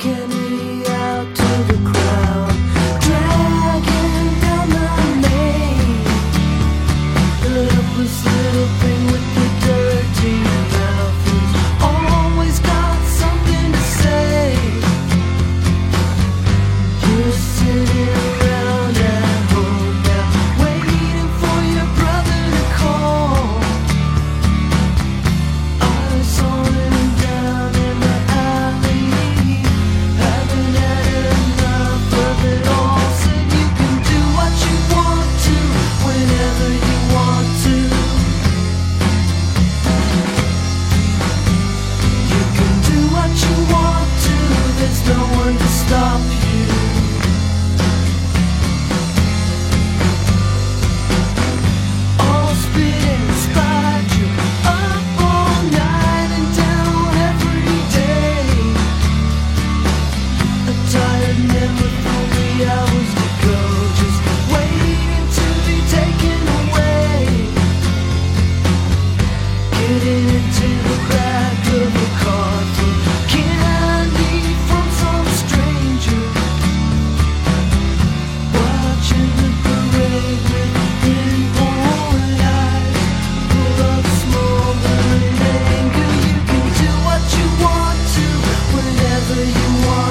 pulling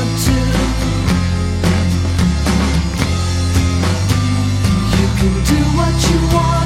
you can do what you want.